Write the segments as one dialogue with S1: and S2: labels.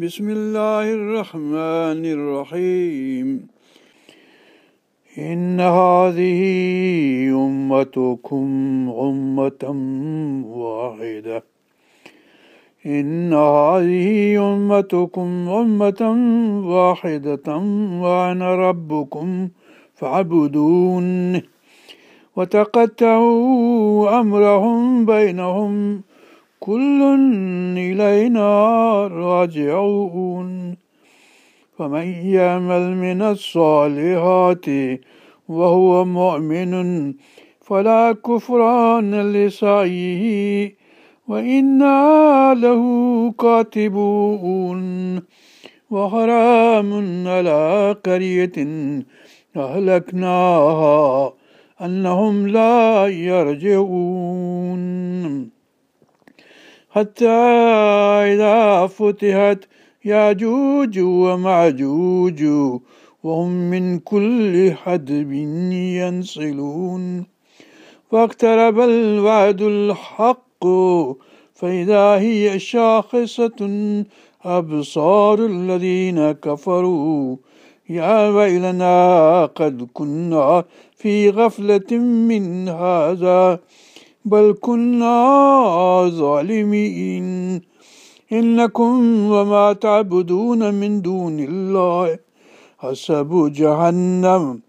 S1: بسم الله الرحمن الرحيم إن هذه أمتكم أمة واحدة إن هذه أمتكم أمة واحدة وأنا ربكم فاعبدون وتقطعوا أمرهم بينهم كل إلينا راجعون فمن يعمل من الصالحات وهو مؤمن فلا كفران لسعيه وإنا له كاتبون وحرام على قرية أهلكناها أنهم لا يرجعون حتى إذا فتحت ياجوج ومعجوج وهم من كل حدب ينصلون فاقترب الوعد الحق فإذا هي شاخصة أبصار الذين كفروا يا ويلنا قد كنا في غفلة من هذا بل كنا ظالمين إنكم وما تعبدون من دون الله حسب جهنم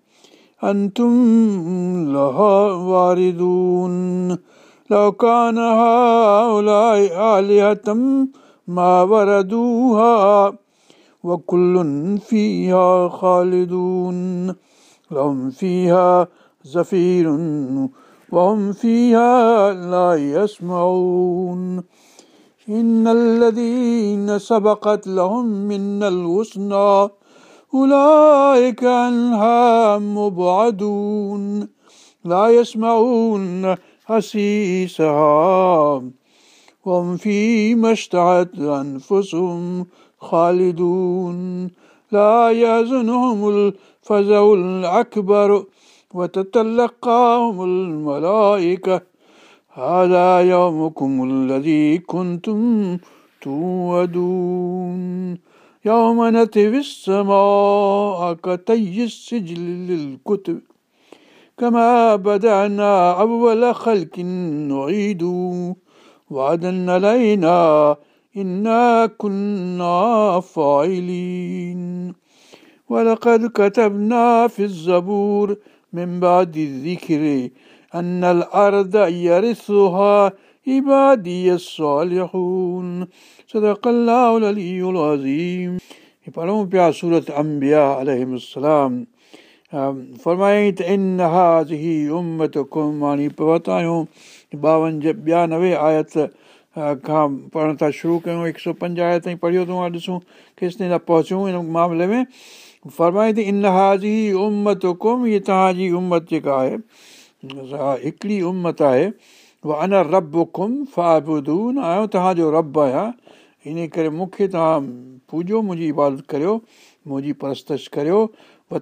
S1: أنتم لها واردون لو كان هؤلاء آلهة ما وردوها وكل فيها خالدون لهم فيها زفير وهم فيها لا يسمعون إن الذين سبقت لهم من الوسنى أولئك عنها مبعدون لا يسمعون حسيسها وهم فيما اشتعت أنفسهم خالدون لا يزنهم الفزع الأكبر وتتلقاهم الملائكة هذا يومكم الذي كنتم توعدون يوم نتوي السماء كتي السجل للكتب كما بدأنا أول خلق نعيد وعدا علينا إنا كنا فاعلين ولقد كتبنا في الزبور नवे आयत खां पढ़ण था शुरू कयूं हिकु सौ पंजाह ताईं पढ़ियो थो ॾिसूं केसि ताईं त पहुचूं हिन मामले में इन हाज़ी उमत हुकुम हीअ तव्हांजी उमत जेका आहे हिकिड़ी उमत आहे उहा अञा रबुम फाबुदून आहियो तव्हांजो रब आहियां इन करे मूंखे तव्हां पूजो मुंहिंजी इबादत करियो मुंहिंजी परस्तश करियो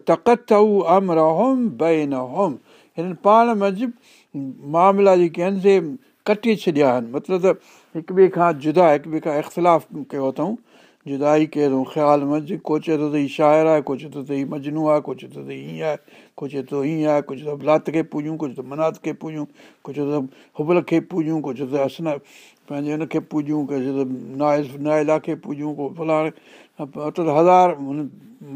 S1: तकत अमर होम बे न होम हिननि पाण मंझि मामला जेके आहिनि से कटे छॾिया आहिनि मतिलबु त हिक ॿिए खां जुदा हिक ॿिए खां इख़्तिलाफ़ु कयो अथऊं जुदा ई केरु ख़्यालु मि को चए थो त हीउ शाइरु आहे को चए थो त हीउ मजनू आहे को चए थो त हीअं आहे को चए थो हीअं आहे कोई चओ लात खे पूॼूं कुझु त मनात खे पूजूं कुझु चए थो हुबल खे पूॼियूं कुझु त असन पंहिंजे हिन खे पूॼियूं कुझु चए थो ना नायला खे पूॼूं को फलाणे अठ हज़ार हुन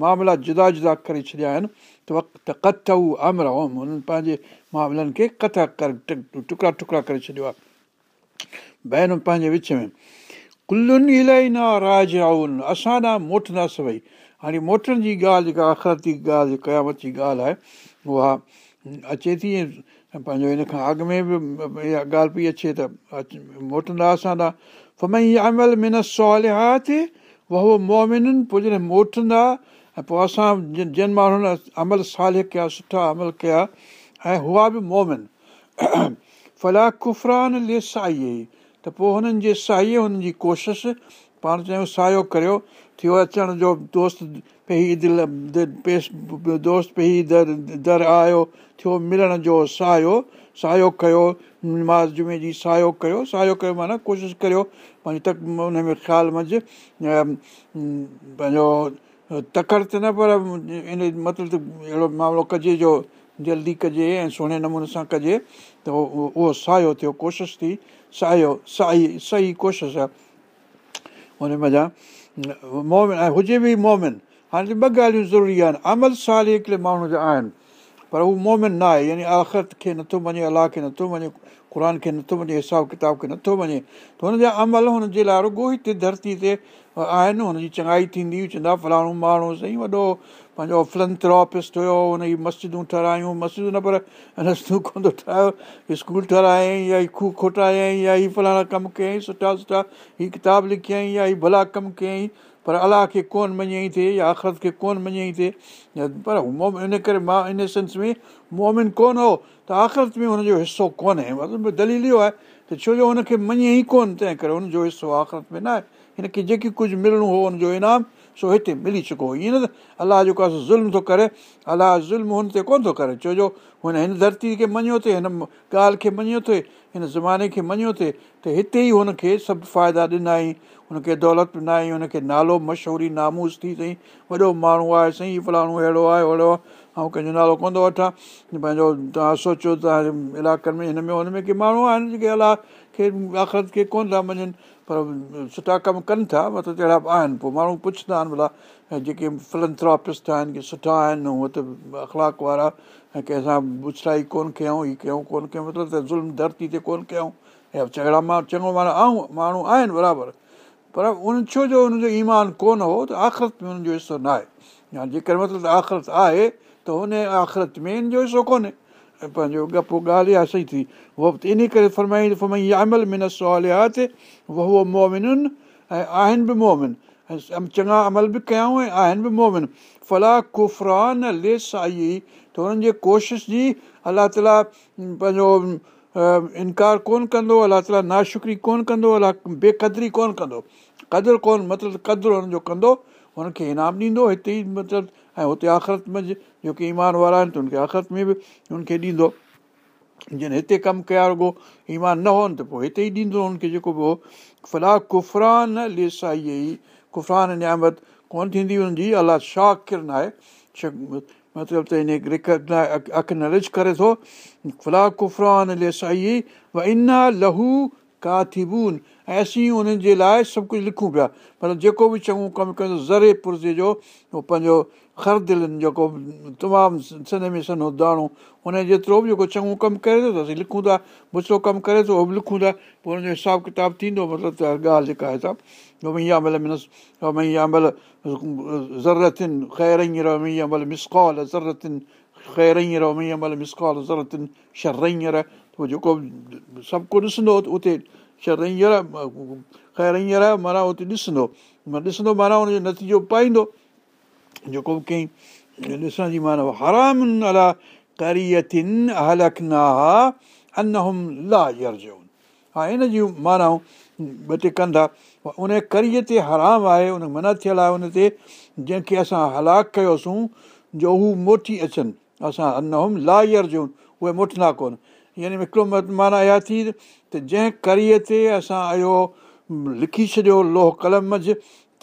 S1: मामला जुदा जुदा करे छॾिया आहिनि त वक़्त कथ उहा अमर ओम हुननि पंहिंजे मामलनि खे कथा करे टुकड़ा टुकड़ा करे छॾियो आहे भेनर पंहिंजे विच में गुलुनि इलाही न राज असां ॾांहुं मोटंदासीं भई हाणे मोटण जी ॻाल्हि जेका आख़िरती ॻाल्हि क़यामत जी ॻाल्हि आहे उहा अचे थी पंहिंजो हिन खां अॻु में बि इहा ॻाल्हि पई अचे त मोटंदा असां ॾांहुं फमई अमल में न सवालिहयाती उहा उहे मोमिन पोइ जॾहिं मोटंदा ऐं पोइ असां जिन जिन माण्हुनि अमल साल कया सुठा अमल कया ऐं हुआ बि मोमिन फला कुफरान लेसाई त पोइ हुननि जे साईअ हुननि जी कोशिशि पाण चयूं सायो करियो थियो अचण जो दोस्त पई दिलि दिलि पेस दोस्त पई दर दर आयो थियो मिलण जो सायो सायो कयो निमाज़ जुमे जी सायो कयो सायो कयो माना कोशिशि करियो पंहिंजी तक में ख़्याल मंझि पंहिंजो तकड़ि त न पर इन मतिलबु अहिड़ो मामिलो कजे जो जल्दी कजे ऐं सुहिणे नमूने सां कजे त उहो उहो सायो थियो कोशिशि थी सायो साई सही कोशिशि आहे हुन मज़ा मोमिन ऐं हुजे बि मोमिन हाणे ॿ ॻाल्हियूं ज़रूरी आहिनि अमल साड़े हिकिड़े माण्हू जा आहिनि पर उहो मोमिन न आहे यानी आख़िरत खे नथो मञे अलाह खे नथो मञे क़ुर खे नथो मञे हिसाब किताब खे नथो मञे त हुनजा अमल हुनजे लाइ रुॻो हिते धरती ते आहिनि हुनजी चङाई थींदी चवंदा फलाणो माण्हू सही वॾो पंहिंजो फल थ्रोपिस्ट हुयो हुन जी मस्जिदूं ठाहिरायूं मस्जिदूं न पर रस्तियूं कोन थो ठाहियो स्कूल ठाहिरायईं या हीअ खूह खोटायईं या हीअ फलाणा कमु कयईं सुठा सुठा हीअ किताब लिखियईं या हीअ भला कमु कयईं पर अलाह खे कोन मञई थिए या आख़िरत खे कोन मञई थिए पर इन करे मां इन सेंस में मोमिन कोन हो त आख़िरत में हुनजो हिसो कोन्हे मतिलबु दलील इहो आहे त छो जो हुनखे मञे ई कोन तंहिं करे हुनजो हिसो आख़िरत में न आहे हिनखे जेकी कुझु मिलणो हो हुनजो इनाम सो हिते मिली चुको ईअं न त अलाह जेको आहे ज़ुल्म थो करे अलाह ज़ुल्म हुन ते कोन थो करे छोजो हुन हिन धरती खे मञियो थिए हिन ॻाल्हि खे मञियो थिए हिन ज़माने खे मञियो थिए त हिते ई हुनखे सभु फ़ाइदा ॾिना ई हुनखे दौलत ॾिनाई हुनखे नालो मशहूरी नामूज़ थी अथई वॾो माण्हू आहे साईं फलाणो अहिड़ो आहे अहिड़ो आहे ऐं कंहिंजो नालो कोन थो वठां पंहिंजो तव्हां सोचियो तव्हांजे इलाइक़नि में हिन में हुन में की माण्हू आहिनि जेके अलाह खे आख़िरत खे कोन था मञनि पर सुठा कमु कनि था मतिलबु जहिड़ा बि आहिनि पोइ माण्हू पुछंदा आहिनि भला जेके फिल्मथरापिस्ट आहिनि की सुठा आहिनि उहे त अख़लाक वारा ऐं कंहिंसां बुछड़ा ई कोन्ह कयूं हीअ कयूं कोन कयूं मतिलबु त ज़ुल्म धरती ते कोन कयूं अहिड़ा माण्हू चङो माण्हू आऊं माण्हू आहिनि बराबरि पर उन छो जो हुनजो ईमान कोन हो त आख़िरत में हुनजो हिसो न आहे या जेकर मतिलबु आख़िरत आहे त हुन आख़िरत में इन जो हिसो कोन्हे पंहिंजो ग ॻाल्हि इहा सही थी उहो इन करे फरमाईंदो फरमाई इहा अमल में न सवालियात उहो मोमिननि ऐं आहिनि बि मोमिन ऐं चङा अमल बि कयाऊं ऐं आहिनि बि मोमिन फला कुफरान लेस आई त हुननि जे कोशिशि जी अलाह ताला पंहिंजो इनकार कोन कंदो अलाह ताला नाशुक्री कोन कंदो अलाह बेक़दरी कोन कंदो कदुरु कोन मतिलबु क़दुरु हुननि जो कंदो हुनखे इनाम ॾींदो हिते ई मतिलबु ऐं हुते आख़िरत में जेके ईमान वारा आहिनि त हुनखे आख़िरत में बि हुनखे ॾींदो जॾहिं हिते कमु कया रुॻो ईमान न हुअनि त पोइ हिते ई ॾींदो हुनखे जेको बि हो फला फ़ुफ़रान लेसाईअ कुफ़रान नियामत कोन्ह थींदी हुन जी अलाह शा अख़िर न आहे मतिलबु त हिन अख न रु करे थो फला कुफ़रान लेसाई व इना लहू का थीबूनि ऐं असीं उन्हनि जे लाइ सभु कुझु लिखूं पिया पर जेको बि चङो कमु कयूं ज़रे पुर्जे जो उहो पंहिंजो खर दिलि जेको तमामु सने में सनो दाणो हुन जेतिरो बि जेको चङो कमु करे थो त असीं लिखूं था गुसो कमु करे थो उहो बि लिखूं था पोइ हुनजो हिसाबु किताबु थींदो मतिलबु त ॻाल्हि जेका आहे महिल ज़रतिन ख़ैरइ मिसकॉल ज़रतिन ख़ैर मिसकॉल ज़रतिन पोइ जेको सभु को ॾिसंदो उते शर माना उते ॾिसंदो ॾिसंदो माना हुनजो नतीजो पाईंदो जेको बि कई ॾिसण जी माना हराम अला हा हिन जूं माना ॿ टे कंदा उन करीअ ते हराम आहे उन मना थियल आहे उन ते जंहिंखे असां हलाक कयोसीं जो हू मोटी अचनि असां अन हुम ला यार उहे मोटंदा कोन यानी हिकिड़ो माना इहा थी त जंहिं करीअ ते असां इहो लिखी छॾियो लोह कलम मंझि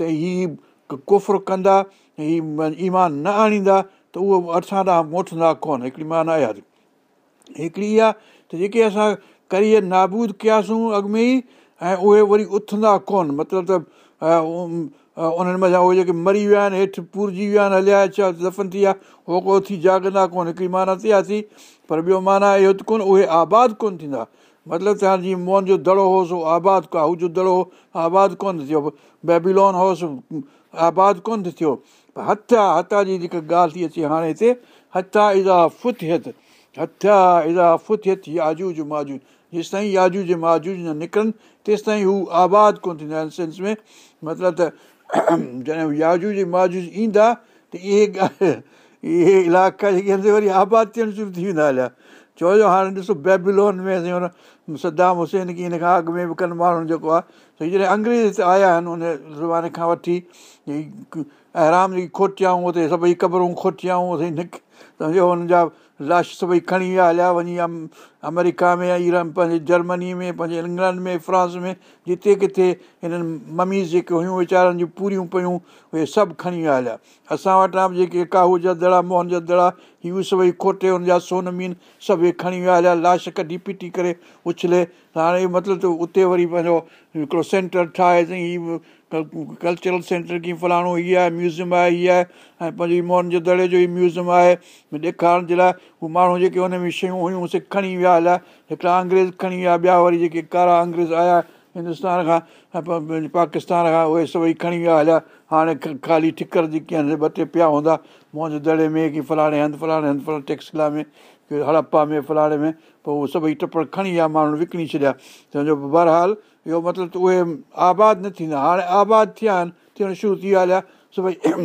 S1: त हीअ कुफ़ुर कंदा हीअ ईमान न आणींदा त उहो असां ॾांहुं मोटंदा कोन हिकिड़ी माना आयादि हिकिड़ी इहा त जेके असां करीअ नाबूद कयासीं अॻु में ई ऐं उहे वरी उथंदा कोन मतिलबु त उन्हनि मज़ा छा उहे जेके मरी विया आहिनि हेठि पूरजी विया आहिनि हलिया छा दफ़न थी विया उहो को थी जागंदा कोन हिकिड़ी माना ती पर ॿियो माना इहो त कोन उहे आबाद कोन थींदा मतिलबु त हाणे जीअं मोहन जो दड़ो होसि उहो आबादु काहू जो दड़ो हो आबादु कोन थो थियो बेबिलोन हुउसि आबादु कोन थो थियो हथ आहे हथा जी जेका ॻाल्हि थी अचे हाणे हिते हथा इज़ा फुतिहत हथा इज़ा फुतिहत या आजू जो जेसि ताईं याजू जे माजू जा निकिरनि तेसि ताईं हू आबादु कोन थींदा आहिनि सेंस में मतिलबु त जॾहिं याजू जी माजूज ईंदा त इहे इहे इलाइक़ा जेके आहिनि वरी आबादियुनि जो शुरू थी वेंदा हलिया जो हाणे ॾिसो बेबिलोन में सदाम हुसैन की हिन खां अॻु में बि कनि माण्हू जेको आहे जॾहिं अंग्रेज हिते आया आहिनि उन ज़माने खां वठी अहराम जी खोटियाऊं उते सभई क़बरूं खोटियाऊं असांजो हुनजा लाश सभई खणी विया हलिया वञी अमेरिका में ईरान पंहिंजे जर्मनी में पंहिंजे इंग्लैंड में फ्रांस में जिते किथे हिननि ममीज़ जेके हुयूं वीचारनि जूं पूरियूं पयूं उहे सभु खणी विया हलिया असां वटां बि जेके काहू जा दड़ा मोहन जा दड़ा इहे सभई खोटे हुन जा सोन मीन सभु इहे खणी विया हलिया लाश कढी पीटी करे उछले त हाणे मतिलबु त उते वरी पंहिंजो हिकिड़ो सेंटर ठाहे त हीअ कल्चरल सेंटर कीअं फलाणो हीअ आहे म्यूज़ियम आहे हीअ आहे ऐं पंहिंजी मोहन जे दड़े जो ई म्यूज़ियम आहे ॾेखारण जे लाइ उहे माण्हू जेके हुन में शयूं हुयूं से खणी विया हलिया हिकिड़ा अंग्रेज़ खणी विया ॿिया वरी जेके कारा अंग्रेज़ आया हिंदुस्तान खां पाकिस्तान खां उहे सभई खणी विया हलिया हाणे खाली ठिकर जेके आहिनि ॿ टे पिया हूंदा मोहंज दड़े में की फलाणे हंधि फलाणे हंधि फलाणे टेक्सला में हड़प्पा में फलाणे में पोइ उहे सभई टपड़ खणी विया माण्हू विकिणी छॾिया त बहरहाल इहो मतिलबु त उहे आबादु न थींदा हाणे आबादु थिया आहिनि थियणु शुरू थी विया हलिया सभई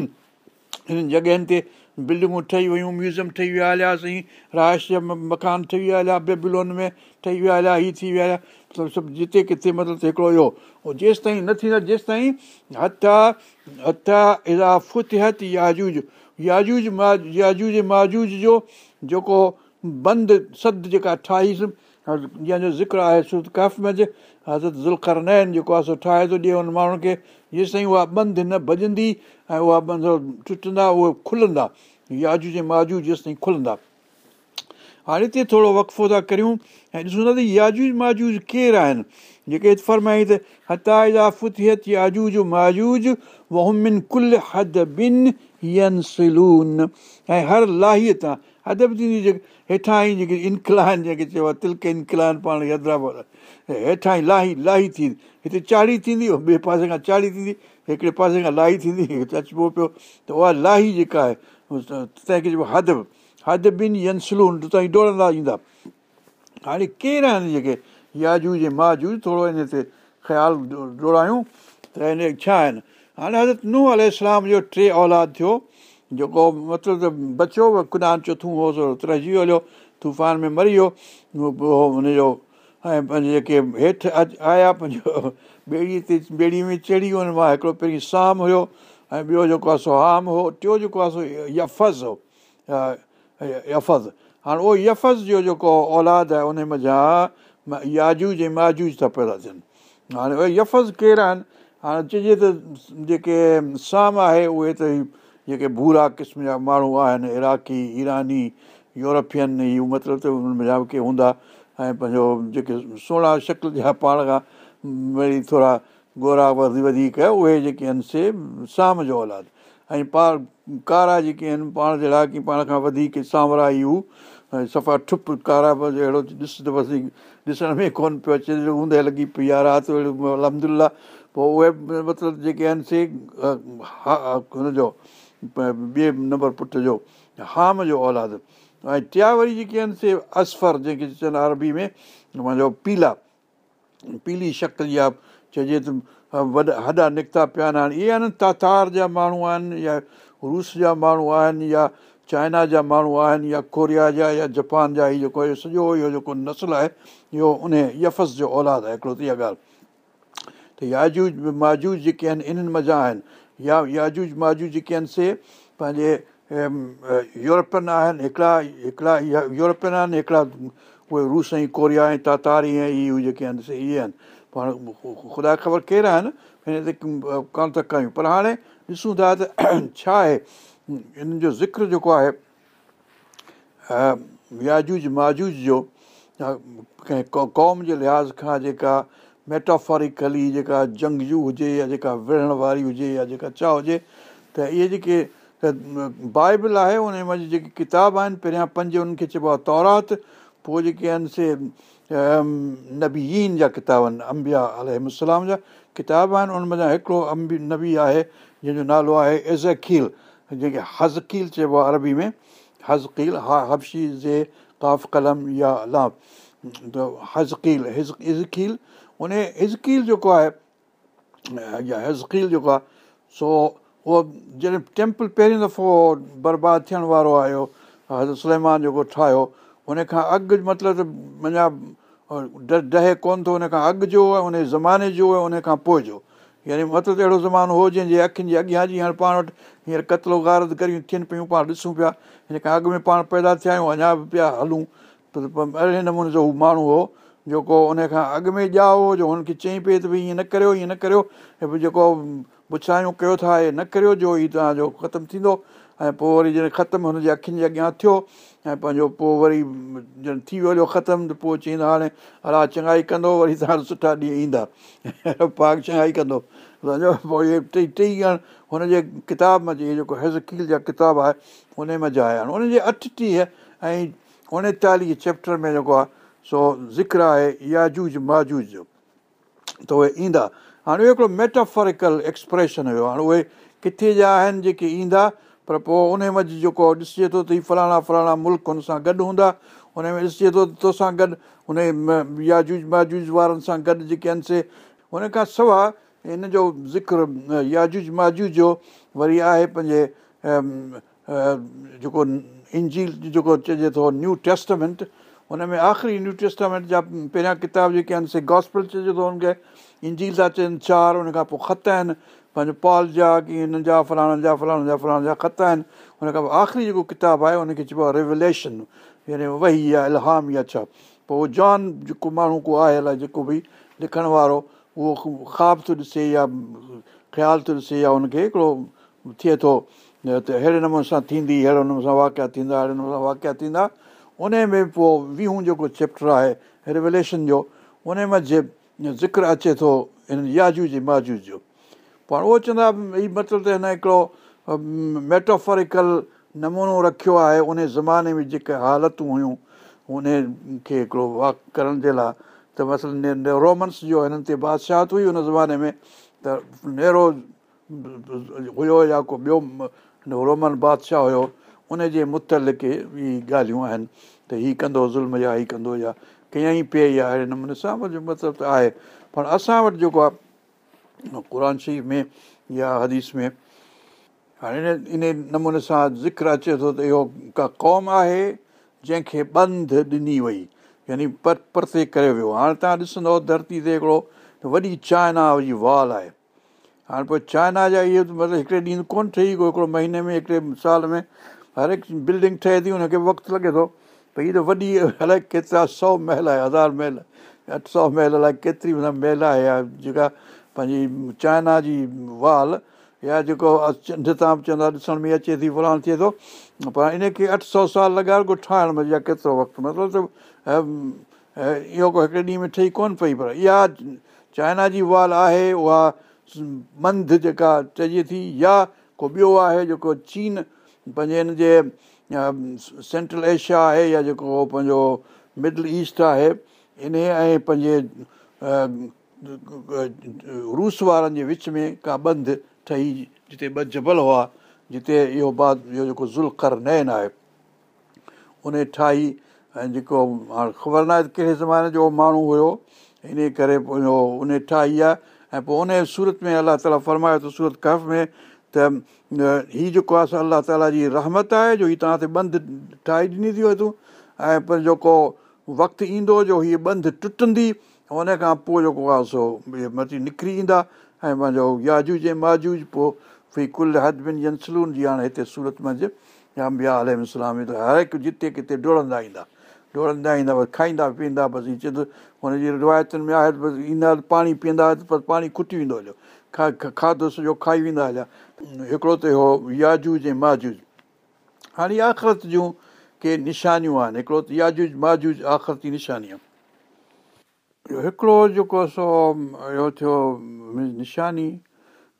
S1: हिननि जॻहियुनि ते बिल्डिंगूं ठही वियूं म्यूज़ियम ठही विया हुयासीं राश मकान ठही विया हलिया बेबलोन में ठही विया हलिया हीअ थी विया हुया सभु जिते किथे मतिलबु हिकिड़ो इहो जेसिताईं न थींदा जेसिताईं याजूज याजूज माजूज जो जेको बंदि सदि जेका ठाहीसि जंहिंजो ज़िक्र आहे सूद कफ़म हज़र हज़रत न आहिनि जेको आहे सो ठाहे थो ॾिए हुन माण्हुनि खे जेसिताईं उहा बंदि न भॼंदी ऐं उहा बंदि टुटंदा उहे खुलंदा याजू जे माजूज जेसिताईं खुलंदा हाणे हिते थोरो वक़फ़ो था करियूं ऐं ॾिसूं था त याजू माजूज़ केरु आहिनि जेके फरमाई त याजू जो माजूज वहमिन कुल हद बिन यन सलून ऐं हर लाहीअ तां हदब थींदी जेके हेठां ई जेके इनकलाइन जेके चयो आहे तिलक इनकलाइन पाण हैदराबाद हेठां ई लाही लाही थींदी हिते चाढ़ी थींदी ॿिए पासे खां चाढ़ी थींदी हिकिड़े पासे खां लाही थींदी हिते अचिबो पियो त उहा लाही जेका आहे तंहिंखे जेको हदब हद बि यंसलून उतां ई ॾोड़ंदा ईंदा हाणे केरु आहिनि जेके याजू जे माउ माजूज थोरो हिन ते ख़्यालु डोड़ायूं त हिन छा आहिनि हाणे हज़रत नूह अल जो टे औलाद थियो जेको मतिलबु त बचियो कुना चोथों हो सो तरहिजी वियो तूफान में मरी वियो हो हुनजो ऐं पंहिंजे जेके हेठि आया पंहिंजो ॿेड़ीअ ते ॿेड़ीअ में चढ़ी वियो हुन मां हिकिड़ो पहिरीं साम हुयो ऐं ॿियो जेको आहे सो आम हुओ टियों जेको आहे सो यफ़ज़ हुओ यफ़ज़ हाणे उहो यफ़ज़ जो जेको औलाद आहे उनमां याजूज ऐं माजूज था पैदा थियनि हाणे उहे यफ़ज़ केरु आहिनि हाणे चइजे त जेके साम आहे उहे त जेके भूरा क़िस्म जा माण्हू आहिनि इराक़ी ईरानी यूरोपियन इहे मतिलबु त उन्हनि मज़ा के हूंदा ऐं पंहिंजो जेके सोणा शकल जा पाण खां वरी थोरा गोरा वधी वधीक उहे जेके आहिनि से साम जो औलाद ऐं पा कारा जेके आहिनि पाण जहिड़ा की पाण खां वधीक सांवरा ई हू ऐं सफ़ा ठुप कारा बि अहिड़ो ॾिस त बसि ॾिसण में कोन्ह पियो अचे ऊंदहि लॻी पई आहे राति अहमदुल्ला पोइ उहे मतिलबु जेके आहिनि से हा हुनजो ॿिए नंबर पुट जो हाम जो औलाद ऐं टिया वरी जेके आहिनि से असफर जेके चवंदा आहिनि अरबी में मुंहिंजो पीला पीली शक इहा चइजे त वॾा हॾा निकिता पिया न हाणे इहे आहिनि तातार जा माण्हू आहिनि या रूस जा माण्हू आहिनि या चाइना जा माण्हू आहिनि या कोरिया जा या जापान जा ई जेको सॼो इहो जेको नसल आहे इहो उन यफ़स जो औलाद आहे हिकिड़ो त इहा ॻाल्हि त याजूज माजूज जेके आहिनि इन्हनि मज़ा आहिनि या याजूज महाजू जेके आहिनि से पंहिंजे यूरोपियन आहिनि हिकिड़ा हिकिड़ा या यूरोपियन आहिनि हिकिड़ा उहे रूस ऐं कोरिया ऐं तातार तात इहे जेके आहिनि से इहे आहिनि पाण ख़ुदा ख़बर केरु आहिनि हिन ते कोन था कयूं पर हाणे ॾिसूं था त छा आहे इन जो ज़िक्र जेको आहे याजूज माजूज जो कंहिं क़ौम जे लिहाज़ खां जेका मेटाफॉरिकली जेका जंगजू हुजे या जेका विढ़ण वारी हुजे या जेका छा हुजे त इहे जेके बाइबल आहे उन जी जेके किताब आहिनि पहिरियां पंज उनखे चइबो आहे तौरात पोइ जेके आहिनि से नबीन जा किताब आहिनि अंबिया अलाम जा किताब आहिनि उन उनमें हिकिड़ो अंबी नबी आहे जंहिंजो नालो आहे इज़ील जेके हज़कील चइबो आहे अरबी में हज़ील हा हबशी ज़े काफ़ कलम या अलाम हज़कील इज़ील उन इज़कील जेको आहे या हज़कील जेको आहे सो उहो जॾहिं टैम्पल पहिरियों दफ़ो बर्बादु थियण वारो आयो हज़रत सलेमान जेको ठाहियो उन खां अॻु मतिलबु त मञा ड ॾहे कोन्ह थो उनखां अॻु जो उन ज़माने जो ऐं उन खां पोइ जो यानी मतिलबु अहिड़ो ज़मानो हो जंहिंजे अखियुनि जे अॻियां जीअं पाण वटि हींअर कतलो गारद गियूं थियनि पियूं पाण ॾिसूं पिया हिन खां अॻु में पाण पैदा थिया आहियूं अञा बि पिया हलूं त अहिड़े नमूने जो हू माण्हू हो जेको उन खां अॻु में ॼाओ जो हुनखे चई पिए त भई ईअं न करियो ईअं न करियो जेको पुछायूं कयो था इहे न करियो जो हीउ तव्हांजो ख़तमु थींदो ऐं पोइ वरी जॾहिं ख़तमु हुनजे अखियुनि जे अॻियां थियो ऐं पंहिंजो पोइ वरी ॼण थी वियो ख़तमु त पोइ चईंदो हाणे अलाह चङाई कंदो वरी तव्हां सुठा ॾींहं ईंदा पाक चङाई कंदो सम्झो पोइ इहे टई टई ॼण हुनजे किताब में इहो जेको हैज़कील जा किताब आहे हुन मज़ा आया उनजे अठटीह ऐं उणेतालीह चैप्टर में जेको आहे सो ज़िक्र आहे याजूज माजूज जो त उहे ईंदा हाणे उहो हिकिड़ो मेटाफॉरिकल एक्सप्रेशन हुयो हाणे उहे किथे जा आहिनि जेके ईंदा पर पोइ उन मंझि जेको ॾिसिजे थो त हीअ फलाणा फलाणा मुल्क़ हुन सां गॾु हूंदा हुन में ॾिसिजे थो त तोसां गॾु हुन या जूज महाजूज वारनि सां गॾु जेके आहिनि से हुन खां सवाइ हिन जो ज़िक्रु याजूज माजूज जो वरी आहे पंहिंजे जेको इंजील जेको चइजे थो न्यू टेस्टमेंट हुन में आख़िरी न्यू टेस्टामेंट जा पहिरियां किताब जेके आहिनि से गॉस्पल चए थो हुनखे इंजील था चवनि चारि हुन खां पोइ ख़त आहिनि पंहिंजो पॉल जा की हिननि जा फलाणनि जा फलाणनि जा फलाणनि जा ख़त आहिनि हुन खां पोइ आख़िरी जेको किताबु आहे हुनखे चइबो आहे रिवलेशन यानी वही आहे इलहाम या छा पोइ उहो जान जेको माण्हू को आहे अलाए जेको बि लिखण वारो उहो ख़्वाब थो ॾिसे या ख़्यालु थो ॾिसे या हुनखे हिकिड़ो थिए थो त अहिड़े नमूने सां थींदी अहिड़े नमूने सां वाक़िया थींदा अहिड़े नमूने सां वाक़िया थींदा उन में पोइ वीहूं जेको चैप्टर आहे रिवलेशन जो उन में जे ज़िक्र अचे थो हिन याजू जे माजू जो पाण उहो चवंदा इहे मतिलबु त हिन हिकिड़ो मेटोफॉरिकल नमूनो रखियो आहे उन ज़माने में जेके हालतूं हुयूं उन खे हिकिड़ो वाक करण जे लाइ त मतिलब रोमन्स जो हिननि ते बादशाह हुई हुन ज़माने में त नेरो हुयो या को ॿियो रोमन बादशाह हुयो उन जे ई ॻाल्हियूं आहिनि त हीअ कंदो ज़ुल्म या हीअ कंदो या कीअं ई पे या अहिड़े नमूने सां मुंहिंजो मतिलबु त आहे पर असां वटि जेको आहे क़ुर शरीफ़ में या हदीस में हाणे इन नमूने सां ज़िक्र अचे थो त इहो का क़ौम आहे जंहिंखे बंदि ॾिनी वई यानी पर परते करे वियो हाणे तव्हां ॾिसंदव धरती ते हिकिड़ो वॾी चाइना जी वाल आहे हाणे पोइ चाइना जा इहो मतिलबु हिकिड़े ॾींहुं कोन्ह ठही को हिकिड़ो महीने में हिकिड़े साल में हर हिकु बिल्डिंग ठहे थी हुनखे वक़्तु लॻे थो भई हीअ त वॾी अलाए केतिरा सौ महल आहे हज़ार महल अठ सौ महल अलाए केतिरी माना महल आहे या जेका पंहिंजी चाइना जी वाल या जेको तव्हां बि चवंदा ॾिसण में अचे थी फरान थिए थो पर इनखे अठ सौ साल लॻा को ठाहिण में या केतिरो वक़्तु मतिलबु त इहो को हिकिड़े ॾींहं में ठही कोन्ह पई पर इहा चाइना जी वाल आहे उहा मंद जेका चइजे थी या को ॿियो आहे जेको चीन पंहिंजे हिन जे सेंट्रल एशिया आहे या जेको पंहिंजो मिडल ईस्ट आहे इन ऐं पंहिंजे रूस वारनि जे विच में का बंदि ठही जिते ॿ जबल हुआ जिते इहो बाद इहो जेको ज़ुल्कर नैन आहे उन ठाही ऐं जेको हाणे ख़बर नाहे कहिड़े ज़माने जो माण्हू हुयो इन करे पोइ उन ठाही आहे ऐं पोइ उन सूरत में अलाह ताला फरमायो त सूरत कफ़ में त हीअ जेको आहे अलाह ताला जी रहमत आहे जो हीअ तव्हां ते बंदि ठाहे ॾिनी थी वे ऐं पर जेको वक़्तु ईंदो जो हीअ बंदि टुटंदी उन खां पोइ जेको आहे सो मती निकिरी ईंदा ऐं पंहिंजो याजू जे माजूज पोइ फी कुल हद ॿिनि झंसलून जी हाणे हिते सूरत मंझि या ॿिया अलम इस्लाम त हर हिकु जिते किथे डोड़ंदा ईंदा डोड़ंदा ईंदा बसि खाईंदा पीअंदा बसि हीअ चवंदो हुनजी रिवायतुनि में आहे त बसि ईंदा पाणी पीअंदा पाणी खुटी वेंदो हुयो खा खाधो सॼो खाई वेंदा हुया हिकिड़ो त हुओ याजूज ऐं माजूज हाणे आख़िरत जूं के निशानियूं आहिनि हिकिड़ो त याजूज माजूज आख़िरती निशानी आहे हिकिड़ो जेको सो इहो थियो निशानी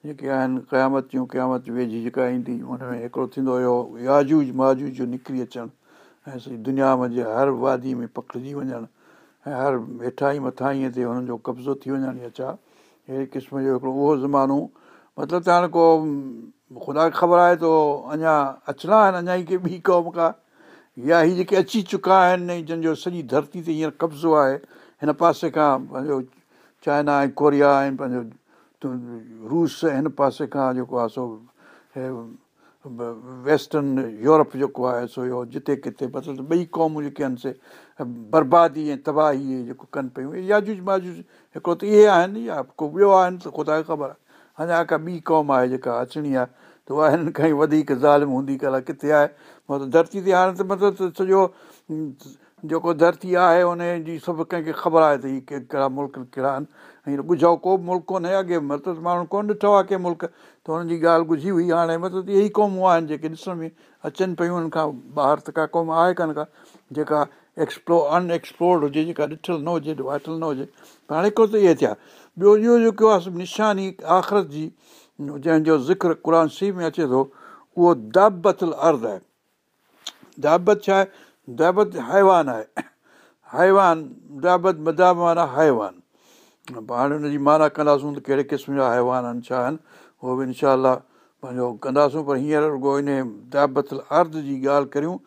S1: जेके आहिनि क़यामत जूं क़यामत वेझी जेका ईंदी हुन में हिकिड़ो थींदो हुयो याजूज माजूज जो निकिरी अचणु ऐं सॼी दुनिया में मुंहिंजे हर वादी में पखिड़िजी वञणु ऐं हर हेठां ई मथां ई ते हुननि जो कब्ज़ो थी वञणु या छा हे क़िस्म जो हिकिड़ो उहो ज़मानो मतिलबु त हाणे को ख़ुदा खे ख़बर आहे त अञा अचणा आहिनि अञा ई के ॿी क़ौम खां या हीअ जेके अची चुका आहिनि जंहिंजो सॼी धरती ते हींअर कब्ज़ो आहे हिन पासे खां पंहिंजो चाइना ऐं कोरिया ऐं पंहिंजो रूस हिन पासे खां जेको आहे सो वेस्टन यूरोप जेको आहे सो इहो जिते किथे मतिलबु ॿई क़ौमूं जेके आहिनि से बर्बादी ऐं तबाही जेको कनि पियूं याजूज माजूज़ हिकिड़ो त इहे आहिनि या को ॿियो आहिनि त ख़ुदा खे ख़बर आहे अञा का ॿी क़ौम आहे जेका अचणी आहे त उहा हिन खां ई वधीक ज़ालिम हूंदी कल्ह किथे आहे मतिलबु धरती ते हाणे त मतिलबु सॼो जेको धरती आहे उनजी सभु कंहिंखे ख़बर आहे त हीअ कहिड़ा मुल्क कहिड़ा आहिनि हींअर ॿुधो को बि मुल्क कोन्हे अॻे मतिलबु माण्हू कोन ॾिठो आहे कंहिं मुल्क त हुननि जी ॻाल्हि ॿुधी हुई हाणे मतिलबु इहे ई क़ौमूं आहिनि जेके ॾिसण में अचनि पियूं हुननि खां ॿाहिरि त का क़ौम आहे कान का जेका एक्सप्लोर अनएक्सप्लोर्ड हुजे जेका ॾिठल न हुजे वाठल न हुजे पर हाणे हिकिड़ो त इहे थिया ॿियो इहो जेको आहे निशानी आख़िरत जी जंहिंजो ज़िक्र क़ुर सी में अचे थो उहो दाबतल अर्ध आहे दाबत छा आहे दाबत हैवान आहे हैवान दाबत बदाव हैवान पोइ हाणे जी माना कंदासूं त कहिड़े क़िस्म जा हैवान आहिनि छा आहिनि उहो बि इनशा पंहिंजो कंदासूं पर हींअर रुगो इन दयाबतल अर्द जी ॻाल्हि करियूं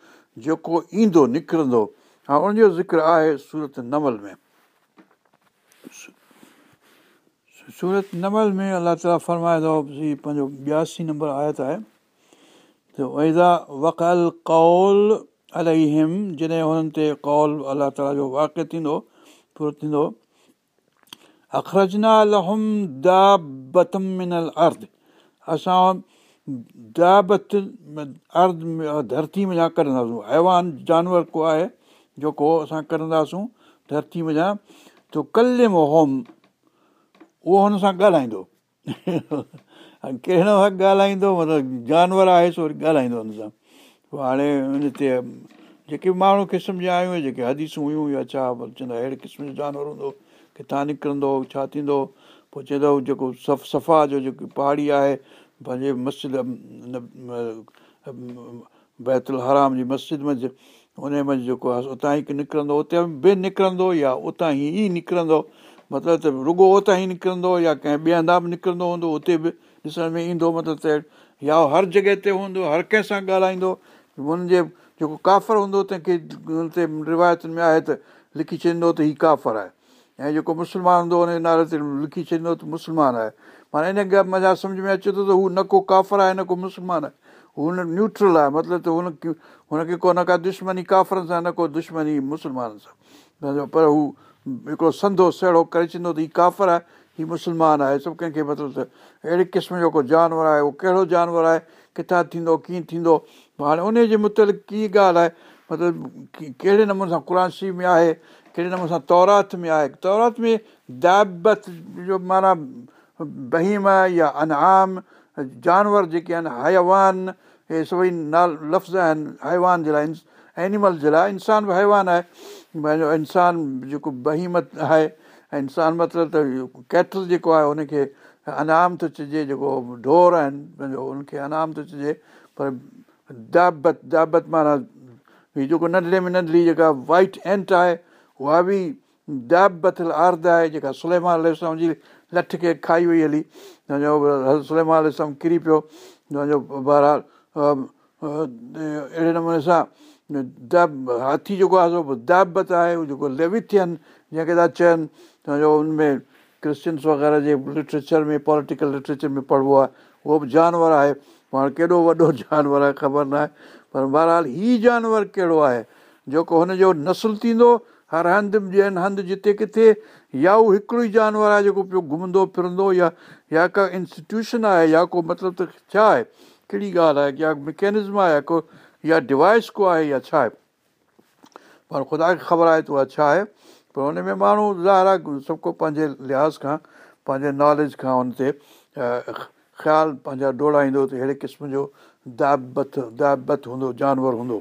S1: जेको ईंदो निकिरंदो हा उनजो ज़िक्र आहे सूरत नमल में सूरत नमल में अलाह ताला फरमाए थो पंहिंजो ॿियासी नंबर आयत आहे त वैदा वकल कौल अलाही हिम जॾहिं हुननि ते कौल अलाह ताला जो वाक़ु थींदो पूरो थींदो अख़रजन असां अर्द धरती मञा कंदासूं ऐवान जानवर को आहे जेको असां कंदासूं धरती मञा तो कलेम मोहम उहो हुन सां ॻाल्हाईंदो कहिड़ो ॻाल्हाईंदो मतिलबु जानवर आहे सो वरी ॻाल्हाईंदो हुन सां पोइ हाणे हुन ते जेके माण्हू क़िस्म जा आहियूं जेके हदीसूं हुयूं या छा चवंदा अहिड़े क़िस्म जो जानवर हूंदो किथां निकिरंदो छा थींदो पोइ चवंदो जेको सफ़ सफ़ा जो जेकी पहाड़ी आहे पंहिंजे मस्जिद बैतुल हराम जी मस्जिद उन उनमें जेको आहे उतां ई निकिरंदो उते बि निकिरंदो या उतां ई निकिरंदो मतिलबु त रुॻो उतां ई निकिरंदो या कंहिं ॿिए हंधा बि निकिरंदो हूंदो उते बि ॾिसण में ईंदो मतिलबु त या हर जॻह ते हूंदो हर कंहिं सां ॻाल्हाईंदो हुनजे जेको काफ़र हूंदो तंहिंखे रिवायतुनि में आहे त लिखी छॾींदो त हीउ काफ़र आहे ऐं जेको मुस्लमान हूंदो हुनजे नाले ते लिखी छॾींदो त मुस्लमान आहे माना इन माना सम्झि में अचे थो त हू न को काफ़र आहे न को मुस्लमान आहे हू न्यूट्रल आहे मतिलबु त हुन हुनखे को न का दुश्मनी काफ़रनि सां न को दुश्मनी मुस्लमाननि सां पर हू हिकिड़ो संदो सहिड़ो करे छॾींदो त हीउ काफ़र आहे हीउ मुस्लमान आहे सभु कंहिंखे मतिलबु त अहिड़े क़िस्म जो को जानवर आहे उहो कहिड़ो जानवर आहे किथां थींदो कीअं थींदो हाणे उन जे मुतलिक़ कीअं ॻाल्हि आहे मतिलबु कहिड़े नमूने सां क़ुर शी में आहे अहिड़े नमूने सां तौरात में आहे तौरात में दाबत जो माना बहिम या अन आम जानवर जेके आहिनि हयावान इहे सभई नाल लफ़्ज़ आहिनि हैवान जे लाइ एनिमल जे लाइ इंसानु बि हैवान आहे पंहिंजो इंसानु जेको बहिमत आहे इंसानु मतिलबु त केटल जेको आहे हुनखे अन थो चइजे जेको ढोर आहिनि पंहिंजो उनखे अन थो चइजे पर दाबत दाबत माना जेको में जेका वाइट एंट आहे उहा बि दयाबतल आर्द आहे जेका सुलेमान इलाम जी लठ खे खाई वई हली त सुलेमा आल किरी पियो तव्हांजो बहरहाल अहिड़े नमूने सां दब हाथी जेको आहे दाबत आहे उहो जेको लेविथियन जंहिंखे था चवनि त उनमें क्रिश्चन्स वग़ैरह जे लिट्रेचर में पॉलिटिकल लिटरेचर में पढ़िबो आहे उहो बि जानवर आहे पाण केॾो वॾो जानवर आहे ख़बर न आहे पर बहरहाल हीउ जानवर कहिड़ो आहे जेको हुनजो नसुलु थींदो हर हंधि ॿियनि हंधि जिते किथे या उहो हिकिड़ो ई जानवर आहे जेको पियो घुमंदो फिरंदो या या का इंस्टीट्यूशन आहे या को मतिलबु त छा आहे कहिड़ी ॻाल्हि आहे या मिकेनिज़्म आहे को या डिवाइस को आहे या छा आहे पर ख़ुदा खे ख़बर आहे त उहा छा आहे पर हुन में माण्हू ज़ाहिर आहे सभु को पंहिंजे लिहाज़ खां पंहिंजे नॉलेज खां हुन ते ख़्यालु पंहिंजा डोड़ाईंदो त अहिड़े क़िस्म जो दाबत दाबत हूंदो जानवर हूंदो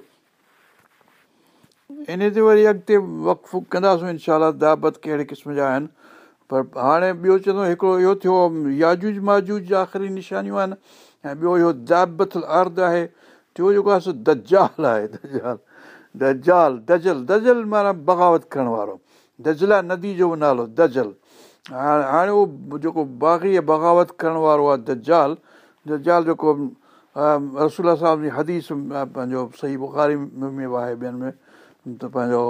S1: इन ते वरी अॻिते वक़फ़ु कंदासीं इनशा दाबत कहिड़े क़िस्म जा आहिनि पर हाणे ॿियो चवंदो हिकिड़ो इहो थियो याजूज माजूज जा आख़िरी निशानियूं आहिनि ऐं ॿियो इहो दाबत अर्द आहे टियों जेको आहे सो दाल आहे दाल दजल दजल माना बग़ावत करण वारो दज़ला नदी जो बि नालो दजल हाणे हाणे उहो जेको बाक़ी बग़ावत करण वारो आहे दाल दजाल जेको रसुल्ला साहिब जी हदीस पंहिंजो सही बुखारी में बि आहे ॿियनि में त पंहिंजो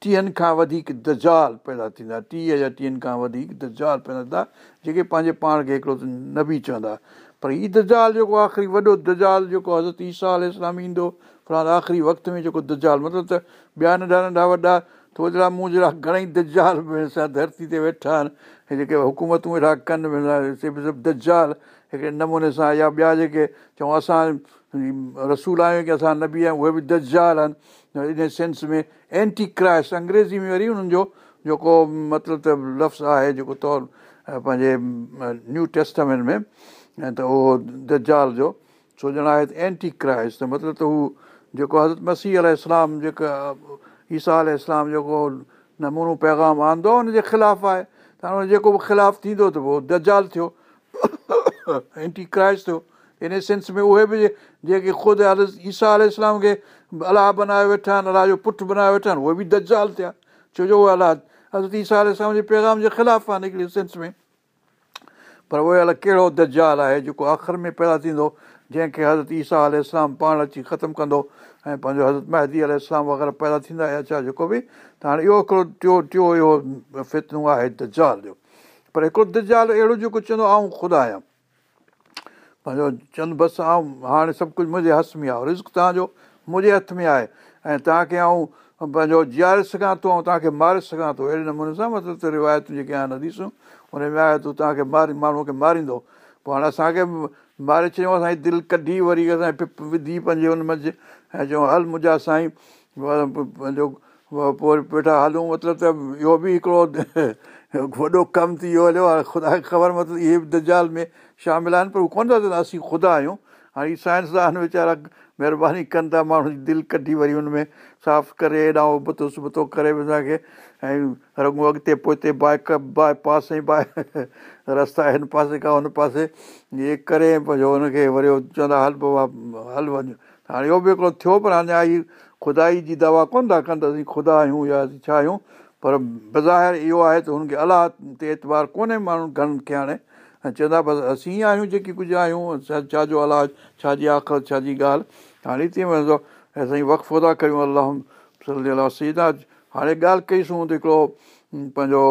S1: टीहनि खां वधीक दजाल पैदा थींदा टीह या टीहनि खां वधीक दजाल पैदा थींदा जेके पंहिंजे पाण खे हिकिड़ो न बि चवंदा पर हीउ दज़ाल जेको आख़िरी वॾो दजाल जेको हज़रत ईसा साल इस्लाम ईंदो फ्र आख़िरी वक़्त में जेको दजाल मतिलबु त ॿिया नंढा नंढा वॾा थो जहिड़ा मूं जहिड़ा घणेई दजाल में धरती ते वेठा आहिनि जेके हुकूमतूं अहिड़ा कनि दजाल हिकिड़े नमूने सां या ॿिया जेके चऊं असां रसूल आहियूं की असां नबी आहियूं उहे बि दजज़ाल आहिनि इन सेंस में एंटी क्राइश अंग्रेज़ी में वरी उन्हनि जो जेको मतिलबु त लफ़्ज़ु आहे जेको तौरु पंहिंजे न्यू टेस्टमेंट में ऐं त उहो दजाल जो छो ॼणा आहे त एंटी क्राइश त मतिलबु त हू जेको हज़रत मसीह अल इस्लाम जेका ईसा अल इस्लाम जेको नमूनो पैगाम आंदो आहे उनजे ख़िलाफ़ु आहे त हाणे जेको बि ख़िलाफ़ु थींदो त पोइ दजाल थियो एंटी क्राइश थियो इन सेंस में उहे बि जेके ख़ुदि हज़रत ईसा अले इस्लाम खे अलाह बनाए वेठा आहिनि अलाह जो पुठि बनाए वेठा आहिनि उहे बि दज़ाल थिया छो जो उहे अलाह हज़रत ईसा आल इस्लाम जे पैगाम जे ख़िलाफ़ु आहिनि हिकिड़े सेंस में पर उहे अलाए कहिड़ो दजाल आहे जेको आख़िर में पैदा थींदो जंहिंखे हज़रत ईसा आल इस्लाम पाण अची ख़तमु कंदो ऐं पंहिंजो हज़रत महदी मेहदी इस्लाम वग़ैरह पैदा थींदा या छा जेको बि त हाणे इहो हिकिड़ो टियों टियों इहो फितनो आहे दजाल जो पर हिकिड़ो दजाल अहिड़ो जेको चवंदो आऊं ख़ुदि आहियां पंहिंजो चंद बसि ऐं हाणे सभु कुझु मुंहिंजे हथ में आहे रिस्क तव्हांजो मुंहिंजे हथ में आहे ऐं तव्हांखे आऊं पंहिंजो जीआरे सघां थो ऐं तव्हांखे मारे सघां थो अहिड़े नमूने सां मतिलबु त रिवायतूं जेके आहिनि हदीसूं ॾिसूं हुन में आहे तूं तव्हांखे मारी माण्हूअ खे मारींदो पोइ हाणे असांखे मारे छॾियो असांजी दिलि कढी वरी असां पिप विधी पंहिंजे हुन मंझि ऐं चऊं हल मुंहिंजा साईं पंहिंजो पोइ वेठा हलूं मतिलबु त इहो बि हिकिड़ो वॾो कमु थी वियो हलियो हाणे ख़ुदा खे ख़बर मतिलबु इहे बि दजाल में शामिलु आहिनि पर उहे कोन था चवंदा असीं ख़ुदा आहियूं हाणे हीअ साइंसदान वीचारा महिरबानी कनि था माण्हू जी दिलि कढी वरी हुन में साफ़ु करे हेॾां उबतो सुबतो करे बि असांखे ऐं रंगो अॻिते पोइते बाइक बाए पासे बाए रस्ता हिन पासे खां हुन पासे इहे करे पंहिंजो हुनखे वरी चवंदा हल बाबा हल वञो हाणे इहो बि हिकिड़ो थियो पर अञा ही ख़ुदा जी दवा कोन था कनि त असीं ख़ुदा आहियूं या छा आहियूं पर बज़ाहिर इहो आहे त हुनखे अलाह ते एतबार कोन्हे माण्हू घणनि खे हाणे ऐं चवंदा बसि असीं ई आहियूं जेकी कुझु आहियूं छा जो अलाह छा जी आख़िर छा जी ॻाल्हि हाणे थी वेंदो ऐं साईं वक़्त कयूं अलाह सीदा हाणे ॻाल्हि कईसूं त हिकिड़ो पंहिंजो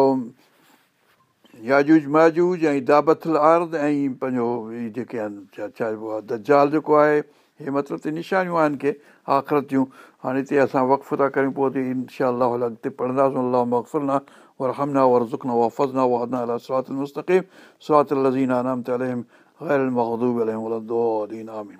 S1: याजूज महाजूज ऐं दाबथल आर्द ऐं पंहिंजो जेके आहिनि छा चइबो आहे दज्जाल जेको आहे हे मतिलबु त निशानियूं आहिनि के आख़िरतियूं हाणे हिते असां वक़फ़ु था करियूं पोइ शाह ते पढ़ंदासीं अलॻि वर हमना वर ज़ुख़ना वफ़ज़ना वादन अलवातमस्तीम सरातीना नमहदूबन